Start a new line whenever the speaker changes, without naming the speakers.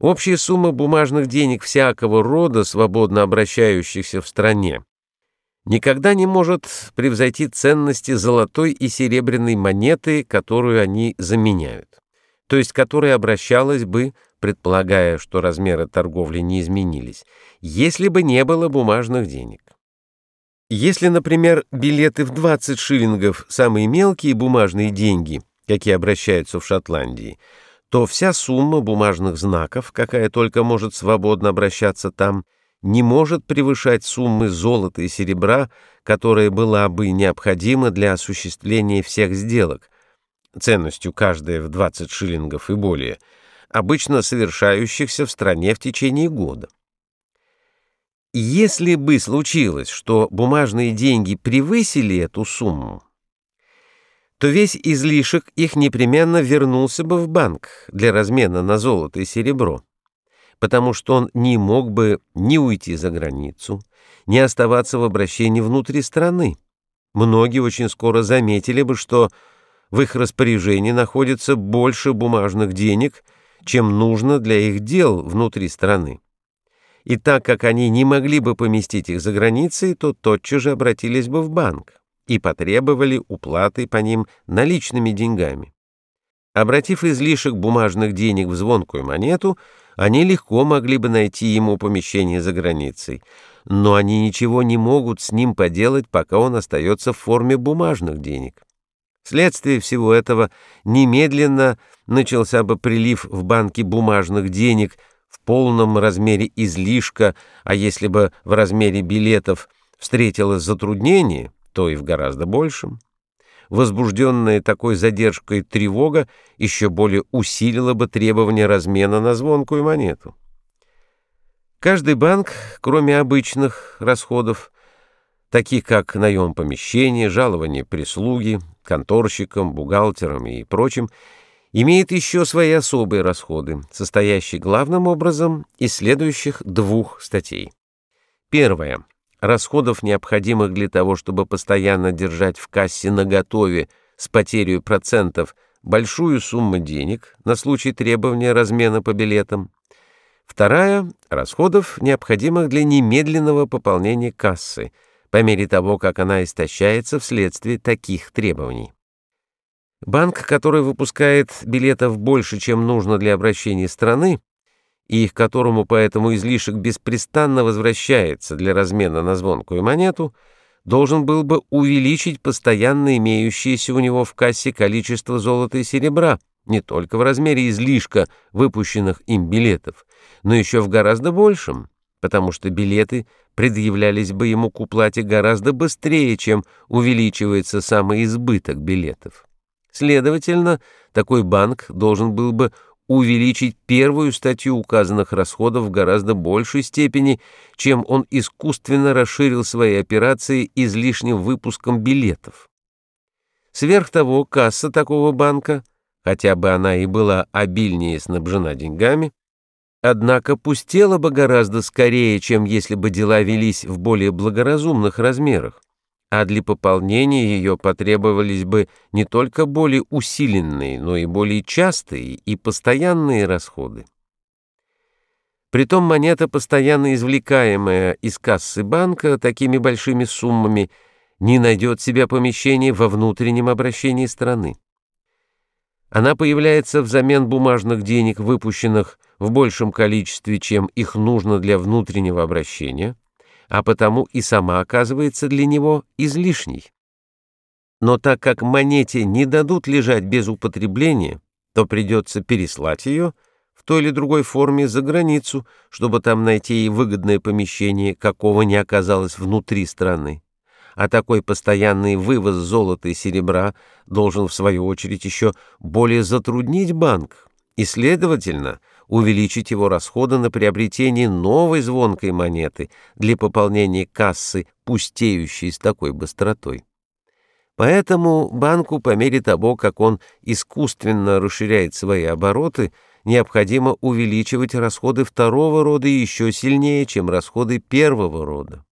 Общая сумма бумажных денег всякого рода, свободно обращающихся в стране, никогда не может превзойти ценности золотой и серебряной монеты, которую они заменяют, то есть которая обращалась бы, предполагая, что размеры торговли не изменились, если бы не было бумажных денег. Если, например, билеты в 20 шиллингов – самые мелкие бумажные деньги, какие обращаются в Шотландии – то вся сумма бумажных знаков, какая только может свободно обращаться там, не может превышать суммы золота и серебра, которая была бы необходима для осуществления всех сделок, ценностью каждая в 20 шиллингов и более, обычно совершающихся в стране в течение года. Если бы случилось, что бумажные деньги превысили эту сумму, то весь излишек их непременно вернулся бы в банк для размена на золото и серебро, потому что он не мог бы ни уйти за границу, ни оставаться в обращении внутри страны. Многие очень скоро заметили бы, что в их распоряжении находится больше бумажных денег, чем нужно для их дел внутри страны. И так как они не могли бы поместить их за границей, то тотчас же обратились бы в банк и потребовали уплаты по ним наличными деньгами. Обратив излишек бумажных денег в звонкую монету, они легко могли бы найти ему помещение за границей, но они ничего не могут с ним поделать, пока он остается в форме бумажных денег. Вследствие всего этого немедленно начался бы прилив в банки бумажных денег в полном размере излишка, а если бы в размере билетов встретилось затруднение — то и в гораздо большем. Возбужденная такой задержкой тревога еще более усилила бы требования размена на звонкую монету. Каждый банк, кроме обычных расходов, таких как наем помещения, жалование прислуги, конторщикам, бухгалтерам и прочим, имеет еще свои особые расходы, состоящие главным образом из следующих двух статей. Первое расходов, необходимых для того, чтобы постоянно держать в кассе наготове с потерей процентов большую сумму денег на случай требования размена по билетам. Вторая — расходов, необходимых для немедленного пополнения кассы, по мере того, как она истощается вследствие таких требований. Банк, который выпускает билетов больше, чем нужно для обращения страны, и к которому поэтому излишек беспрестанно возвращается для размена на звонкую монету, должен был бы увеличить постоянно имеющееся у него в кассе количество золота и серебра, не только в размере излишка выпущенных им билетов, но еще в гораздо большем, потому что билеты предъявлялись бы ему к уплате гораздо быстрее, чем увеличивается самый избыток билетов. Следовательно, такой банк должен был бы увеличить первую статью указанных расходов в гораздо большей степени, чем он искусственно расширил свои операции излишним выпуском билетов. Сверх того, касса такого банка, хотя бы она и была обильнее снабжена деньгами, однако пустела бы гораздо скорее, чем если бы дела велись в более благоразумных размерах а для пополнения ее потребовались бы не только более усиленные, но и более частые и постоянные расходы. Притом монета, постоянно извлекаемая из кассы банка такими большими суммами, не найдет себя помещения во внутреннем обращении страны. Она появляется взамен бумажных денег, выпущенных в большем количестве, чем их нужно для внутреннего обращения, а потому и сама оказывается для него излишней. Но так как монете не дадут лежать без употребления, то придется переслать ее в той или другой форме за границу, чтобы там найти ей выгодное помещение, какого не оказалось внутри страны. А такой постоянный вывоз золота и серебра должен, в свою очередь, еще более затруднить банк, и, следовательно, увеличить его расходы на приобретение новой звонкой монеты для пополнения кассы, пустеющей с такой быстротой. Поэтому банку по мере того, как он искусственно расширяет свои обороты, необходимо увеличивать расходы второго рода еще сильнее, чем расходы первого рода.